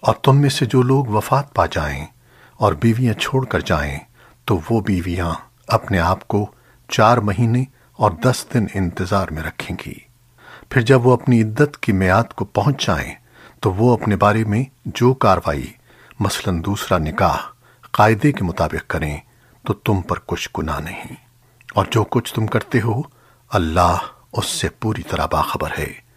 اور تم میں سے جو لوگ وفات پا جائیں اور بیویاں چھوڑ کر جائیں، تو وہ بیویاں اپنے آپ کو چار مہینے اور دس دن انتظار میں رکھیں گی۔ پھر جب وہ اپنی عدت کی میعاد کو پہنچ جائیں، تو وہ اپنے بارے میں جو کاروائی، مثلا دوسرا نکاح، قاعدے کے مطابق کریں، تو تم پر کچھ گناہ نہیں۔ اور جو کچھ تم کرتے ہو، اللہ اس سے پوری طرح باخبر ہے۔